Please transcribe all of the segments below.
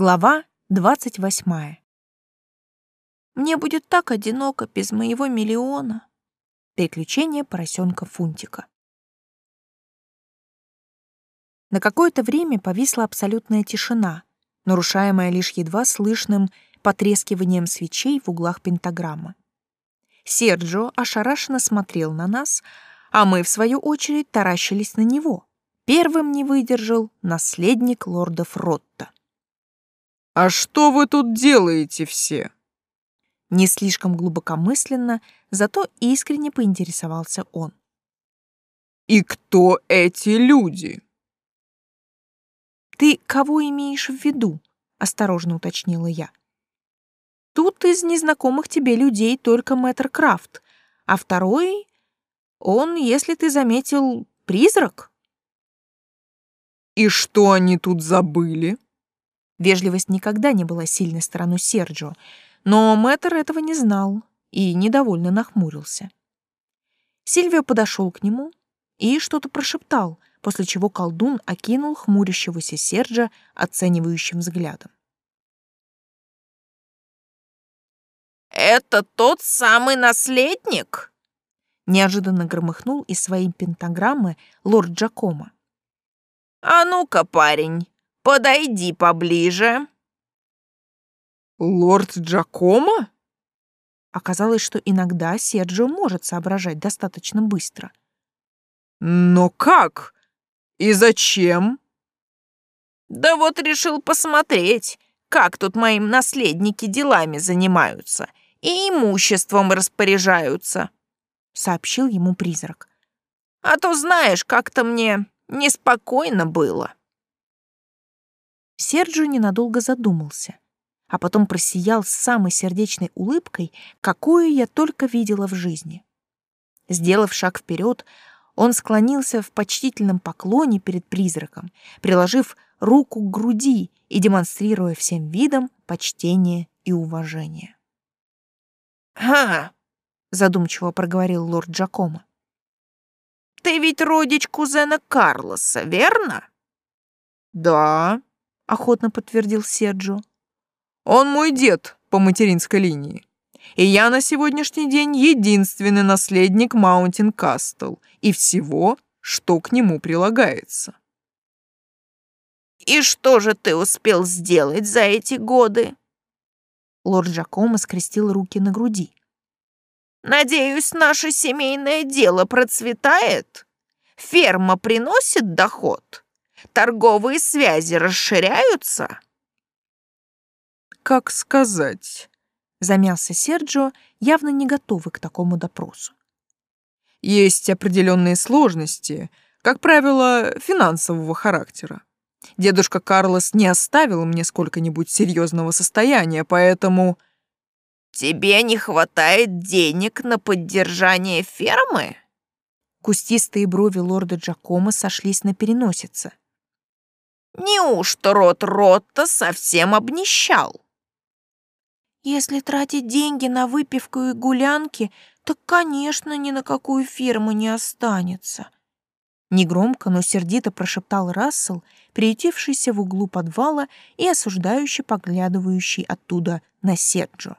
Глава двадцать восьмая. Мне будет так одиноко без моего миллиона. Приключения поросенка Фунтика. На какое-то время повисла абсолютная тишина, нарушаемая лишь едва слышным потрескиванием свечей в углах пентаграммы. Серджио ошарашенно смотрел на нас, а мы, в свою очередь, таращились на него. Первым не выдержал наследник лорда Фротта. «А что вы тут делаете все?» Не слишком глубокомысленно, зато искренне поинтересовался он. «И кто эти люди?» «Ты кого имеешь в виду?» — осторожно уточнила я. «Тут из незнакомых тебе людей только мэтр Крафт, а второй, он, если ты заметил, призрак». «И что они тут забыли?» Вежливость никогда не была сильной стороной Серджио, но мэтр этого не знал и недовольно нахмурился. Сильвио подошел к нему и что-то прошептал, после чего колдун окинул хмурящегося Серджа оценивающим взглядом. «Это тот самый наследник?» Неожиданно громыхнул из своей пентаграммы лорд Джакома. «А ну-ка, парень, Подойди поближе. Лорд Джакомо? Оказалось, что иногда Серджио может соображать достаточно быстро. Но как? И зачем? Да вот решил посмотреть, как тут моим наследники делами занимаются и имуществом распоряжаются, сообщил ему призрак. А то знаешь, как-то мне неспокойно было. Серджио ненадолго задумался, а потом просиял с самой сердечной улыбкой, какую я только видела в жизни. Сделав шаг вперед, он склонился в почтительном поклоне перед призраком, приложив руку к груди и демонстрируя всем видом почтение и уважение. «Ха!» — задумчиво проговорил лорд Джакомо. «Ты ведь родич кузена Карлоса, верно?» «Да», охотно подтвердил Серджо. Он мой дед по материнской линии. И я на сегодняшний день единственный наследник Маунтин Кастл и всего, что к нему прилагается. «И что же ты успел сделать за эти годы?» Лорд Джакомо скрестил руки на груди. «Надеюсь, наше семейное дело процветает? Ферма приносит доход?» Торговые связи расширяются? Как сказать? Замялся Серджио, явно не готовый к такому допросу. Есть определенные сложности, как правило, финансового характера. Дедушка Карлос не оставил мне сколько-нибудь серьезного состояния, поэтому... Тебе не хватает денег на поддержание фермы? Кустистые брови лорда Джакома сошлись на переносице. Неужто рот Ротта совсем обнищал? Если тратить деньги на выпивку и гулянки, то, конечно, ни на какую фирму не останется. Негромко, но сердито прошептал Рассел, приютившийся в углу подвала и осуждающий поглядывающий оттуда на Серджо.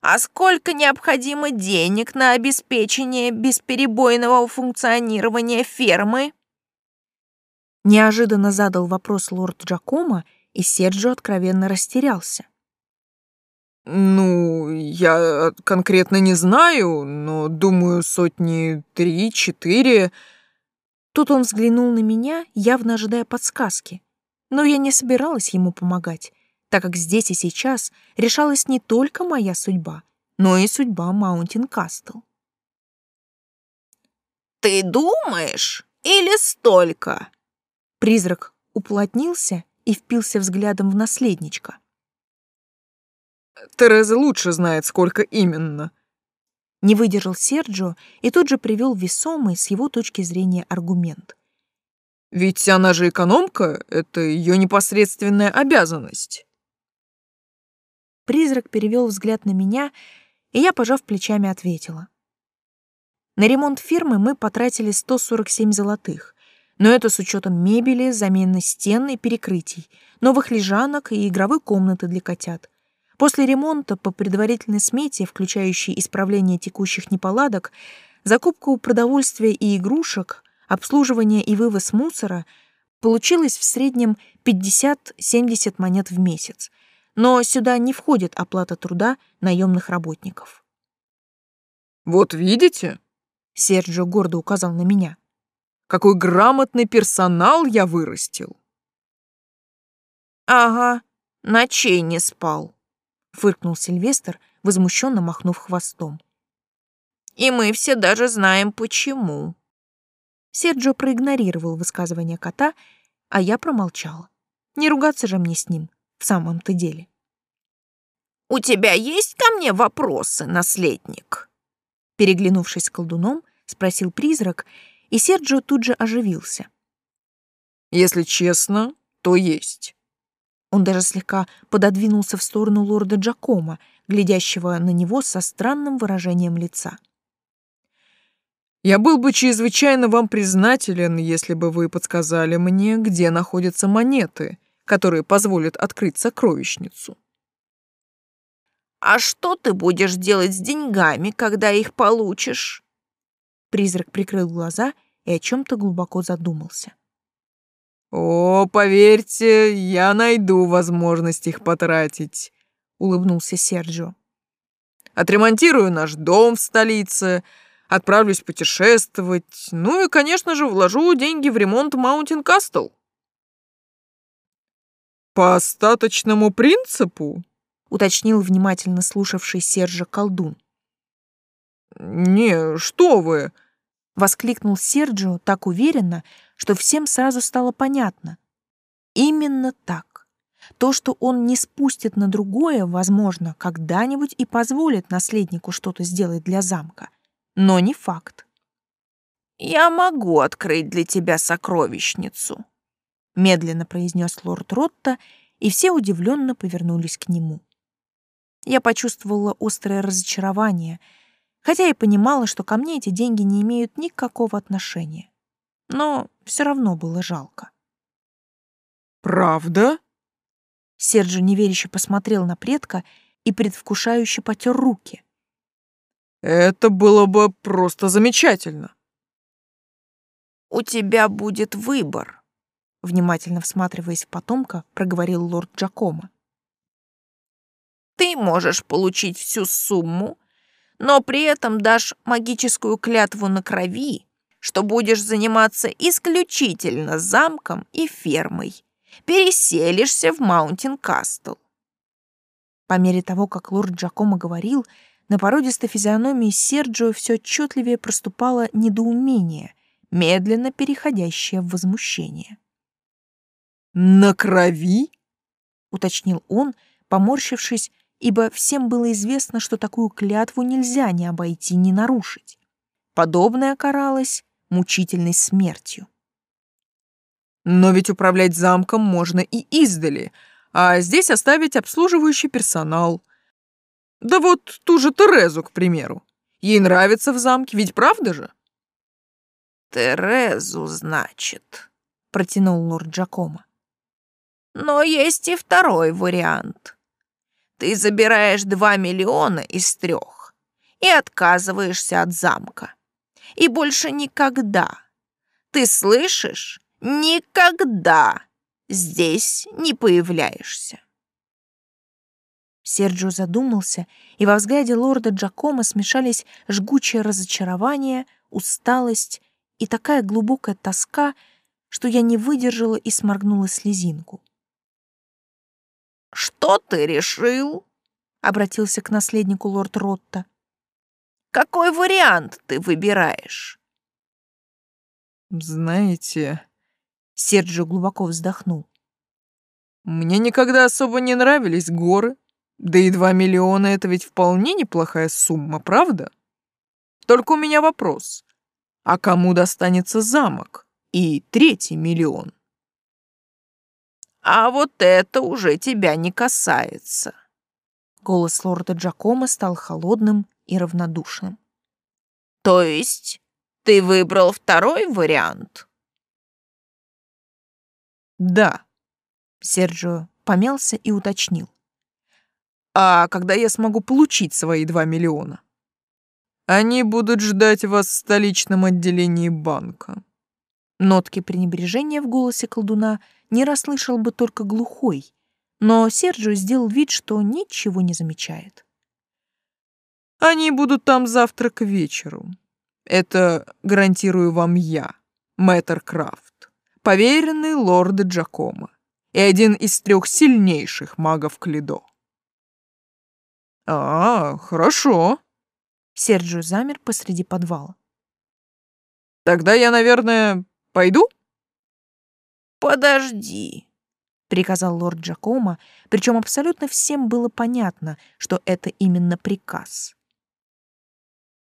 А сколько необходимо денег на обеспечение бесперебойного функционирования фермы? Неожиданно задал вопрос лорд Джакомо, и Серджио откровенно растерялся. «Ну, я конкретно не знаю, но, думаю, сотни три-четыре...» Тут он взглянул на меня, явно ожидая подсказки. Но я не собиралась ему помогать, так как здесь и сейчас решалась не только моя судьба, но и судьба Маунтин Кастл. «Ты думаешь? Или столько?» Призрак уплотнился и впился взглядом в наследничка. Тереза лучше знает, сколько именно. Не выдержал Серджио и тут же привел весомый с его точки зрения аргумент. Ведь она же экономка, это ее непосредственная обязанность. Призрак перевел взгляд на меня, и я, пожав плечами, ответила. На ремонт фирмы мы потратили 147 золотых, Но это с учетом мебели, замены стен и перекрытий, новых лежанок и игровой комнаты для котят. После ремонта по предварительной смете, включающей исправление текущих неполадок, закупку продовольствия и игрушек, обслуживание и вывоз мусора, получилось в среднем 50-70 монет в месяц. Но сюда не входит оплата труда наемных работников. «Вот видите?» — Серджио гордо указал на меня. «Какой грамотный персонал я вырастил!» «Ага, ночей не спал», — фыркнул Сильвестр, возмущенно махнув хвостом. «И мы все даже знаем, почему». Серджио проигнорировал высказывание кота, а я промолчала. Не ругаться же мне с ним, в самом-то деле. «У тебя есть ко мне вопросы, наследник?» Переглянувшись с колдуном, спросил призрак, и Серджио тут же оживился. «Если честно, то есть». Он даже слегка пододвинулся в сторону лорда Джакома, глядящего на него со странным выражением лица. «Я был бы чрезвычайно вам признателен, если бы вы подсказали мне, где находятся монеты, которые позволят открыть сокровищницу». «А что ты будешь делать с деньгами, когда их получишь?» Призрак прикрыл глаза и о чем-то глубоко задумался. «О, поверьте, я найду возможность их потратить», — улыбнулся Серджио. «Отремонтирую наш дом в столице, отправлюсь путешествовать, ну и, конечно же, вложу деньги в ремонт Маунтин Кастл». «По остаточному принципу?» — уточнил внимательно слушавший Сержа колдун. «Не, что вы!» — воскликнул Серджио так уверенно, что всем сразу стало понятно. Именно так. То, что он не спустит на другое, возможно, когда-нибудь и позволит наследнику что-то сделать для замка. Но не факт. «Я могу открыть для тебя сокровищницу», — медленно произнес лорд Ротта, и все удивленно повернулись к нему. Я почувствовала острое разочарование, хотя и понимала, что ко мне эти деньги не имеют никакого отношения но все равно было жалко. «Правда?» Серджи неверяще посмотрел на предка и предвкушающе потер руки. «Это было бы просто замечательно!» «У тебя будет выбор», — внимательно всматриваясь в потомка, проговорил лорд Джакома. «Ты можешь получить всю сумму, но при этом дашь магическую клятву на крови, что будешь заниматься исключительно замком и фермой. Переселишься в Маунтин Кастл. По мере того, как лорд Джакомо говорил, на породистой физиономии Серджио все отчетливее проступало недоумение, медленно переходящее в возмущение. «На крови?» — уточнил он, поморщившись, ибо всем было известно, что такую клятву нельзя ни обойти, ни нарушить. Подобное каралось мучительной смертью. Но ведь управлять замком можно и издали, а здесь оставить обслуживающий персонал. Да вот ту же Терезу, к примеру. Ей нравится в замке, ведь правда же? Терезу, значит, протянул лорд Джакомо. Но есть и второй вариант. Ты забираешь два миллиона из трех и отказываешься от замка и больше никогда. Ты слышишь? Никогда здесь не появляешься. Серджио задумался, и во взгляде лорда Джакома смешались жгучее разочарование, усталость и такая глубокая тоска, что я не выдержала и сморгнула слезинку. «Что ты решил?» — обратился к наследнику лорд Ротта. Какой вариант ты выбираешь? Знаете, Серджио глубоко вздохнул. Мне никогда особо не нравились горы. Да и два миллиона — это ведь вполне неплохая сумма, правда? Только у меня вопрос. А кому достанется замок и третий миллион? А вот это уже тебя не касается. Голос лорда Джакома стал холодным и равнодушным. То есть ты выбрал второй вариант? Да. Серджио помялся и уточнил. А когда я смогу получить свои два миллиона? Они будут ждать вас в столичном отделении банка. Нотки пренебрежения в голосе колдуна не расслышал бы только глухой, но Серджио сделал вид, что ничего не замечает. Они будут там завтра к вечеру. Это гарантирую вам я, мэтр Крафт, поверенный лорда Джакома и один из трех сильнейших магов Клидо. А, хорошо. Серджио замер посреди подвала. Тогда я, наверное, пойду? Подожди, приказал лорд Джакома, причем абсолютно всем было понятно, что это именно приказ.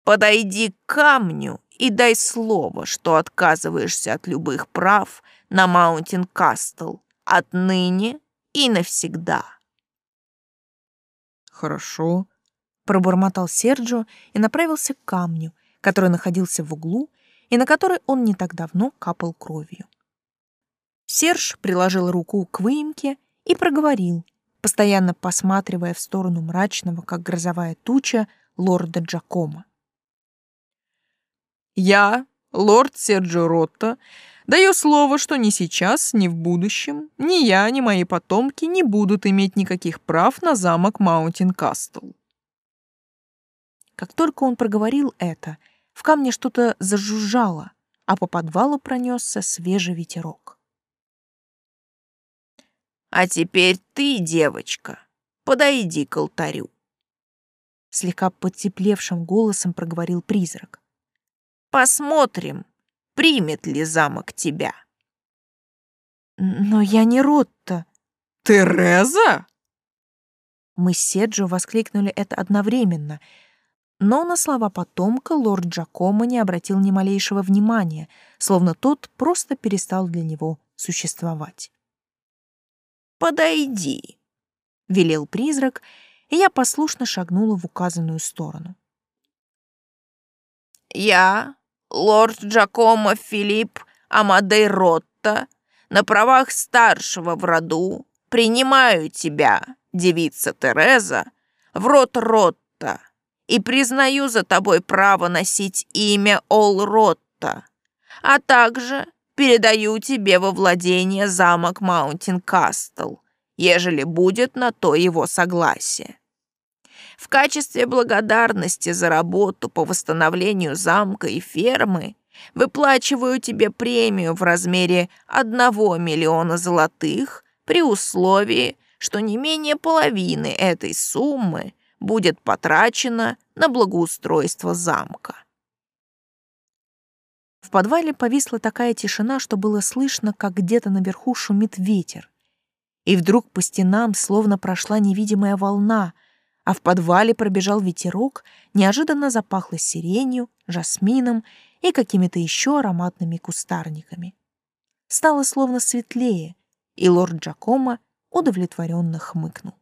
Подойди к камню и дай слово, что отказываешься от любых прав на Маунтин Кастл отныне и навсегда. Хорошо, пробормотал Серджио и направился к камню, который находился в углу и на который он не так давно капал кровью. Серж приложил руку к выемке и проговорил, постоянно посматривая в сторону мрачного, как грозовая туча, лорда Джакома. Я, лорд Серджио Ротто, даю слово, что ни сейчас, ни в будущем ни я, ни мои потомки не будут иметь никаких прав на замок Маунтин Кастл. Как только он проговорил это, в камне что-то зажужжало, а по подвалу пронесся свежий ветерок. «А теперь ты, девочка, подойди к алтарю», — слегка подтеплевшим голосом проговорил призрак. Посмотрим, примет ли замок тебя. Но я не Ротта. Тереза? Мы с Седжо воскликнули это одновременно, но на слова потомка лорд Джакомо не обратил ни малейшего внимания, словно тот просто перестал для него существовать. «Подойди», — велел призрак, и я послушно шагнула в указанную сторону. «Я лорд Джакомо Филипп Амадей Ротта, на правах старшего в роду принимаю тебя, девица Тереза, в род Ротта и признаю за тобой право носить имя Ол Ротта, а также передаю тебе во владение замок Маунтин Кастл, ежели будет на то его согласие. В качестве благодарности за работу по восстановлению замка и фермы выплачиваю тебе премию в размере одного миллиона золотых при условии, что не менее половины этой суммы будет потрачено на благоустройство замка. В подвале повисла такая тишина, что было слышно, как где-то наверху шумит ветер. И вдруг по стенам словно прошла невидимая волна — а в подвале пробежал ветерок, неожиданно запахло сиренью, жасмином и какими-то еще ароматными кустарниками. Стало словно светлее, и лорд Джакомо удовлетворенно хмыкнул.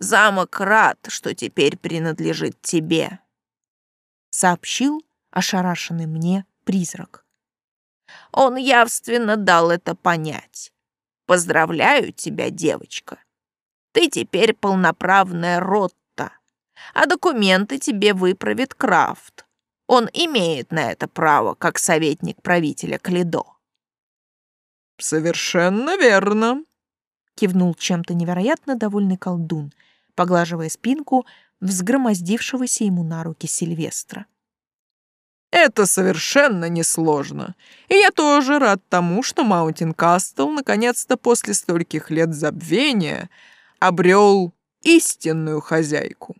«Замок рад, что теперь принадлежит тебе», — сообщил ошарашенный мне призрак. «Он явственно дал это понять. Поздравляю тебя, девочка. Ты теперь полноправная Ротта, а документы тебе выправит Крафт. Он имеет на это право, как советник правителя Клидо. «Совершенно верно», — кивнул чем-то невероятно довольный колдун, поглаживая спинку взгромоздившегося ему на руки Сильвестра. «Это совершенно несложно, и я тоже рад тому, что Маунтин Кастл наконец-то после стольких лет забвения обрел истинную хозяйку.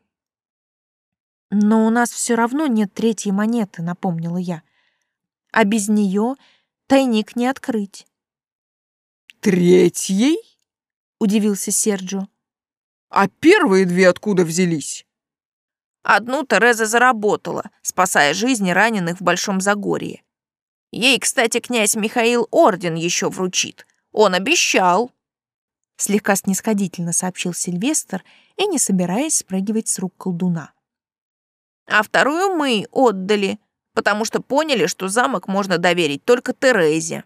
Но у нас все равно нет третьей монеты, напомнила я. А без нее тайник не открыть. Третьей? Удивился Серджо. А первые две откуда взялись? Одну Тереза заработала, спасая жизни раненых в Большом Загорье. Ей, кстати, князь Михаил орден еще вручит. Он обещал слегка снисходительно сообщил Сильвестр и не собираясь спрыгивать с рук колдуна. А вторую мы отдали, потому что поняли, что замок можно доверить только Терезе.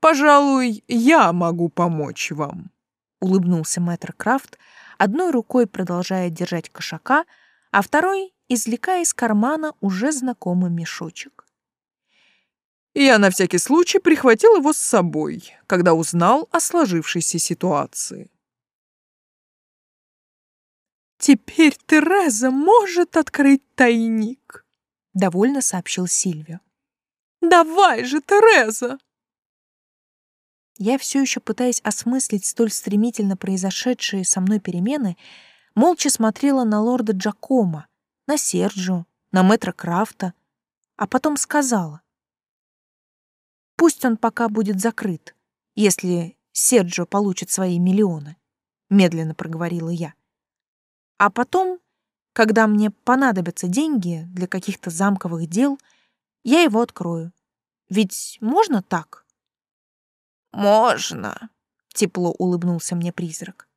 Пожалуй, я могу помочь вам», — улыбнулся мэтр Крафт, одной рукой продолжая держать кошака, а второй извлекая из кармана уже знакомый мешочек. Я на всякий случай прихватил его с собой, когда узнал о сложившейся ситуации. «Теперь Тереза может открыть тайник», — довольно сообщил Сильвио. «Давай же, Тереза!» Я все еще пытаясь осмыслить столь стремительно произошедшие со мной перемены, молча смотрела на лорда Джакома, на Серджио, на мэтра Крафта, а потом сказала. «Пусть он пока будет закрыт, если Серджио получит свои миллионы», — медленно проговорила я. «А потом, когда мне понадобятся деньги для каких-то замковых дел, я его открою. Ведь можно так?» «Можно», — тепло улыбнулся мне призрак.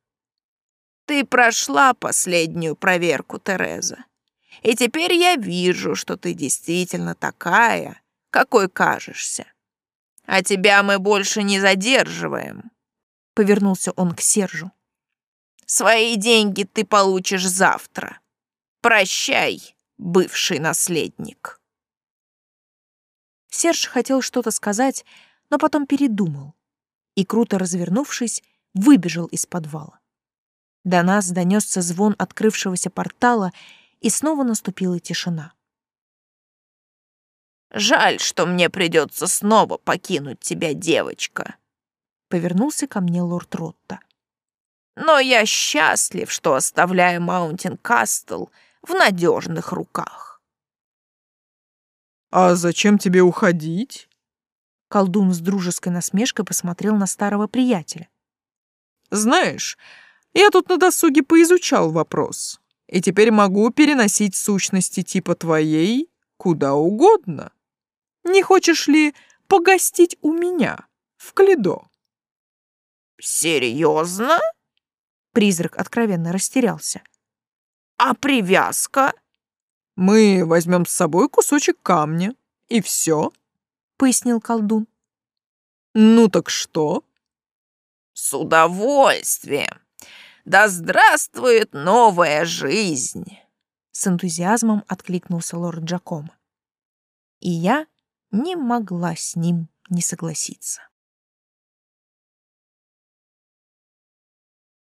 «Ты прошла последнюю проверку, Тереза. И теперь я вижу, что ты действительно такая, какой кажешься. А тебя мы больше не задерживаем». Повернулся он к Сержу. «Свои деньги ты получишь завтра. Прощай, бывший наследник». Серж хотел что-то сказать, но потом передумал и, круто развернувшись, выбежал из подвала. До нас донесся звон открывшегося портала, и снова наступила тишина. «Жаль, что мне придется снова покинуть тебя, девочка», — повернулся ко мне лорд Ротта. «Но я счастлив, что оставляю Маунтин Кастл в надежных руках». «А зачем тебе уходить?» Колдун с дружеской насмешкой посмотрел на старого приятеля. «Знаешь, я тут на досуге поизучал вопрос и теперь могу переносить сущности типа твоей куда угодно. Не хочешь ли погостить у меня в Клидо?» «Серьезно?» Призрак откровенно растерялся. «А привязка?» «Мы возьмем с собой кусочек камня, и все», — пояснил колдун. «Ну так что?» «С удовольствием. Да здравствует новая жизнь!» С энтузиазмом откликнулся лорд Джакомо. И я не могла с ним не согласиться.